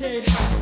Take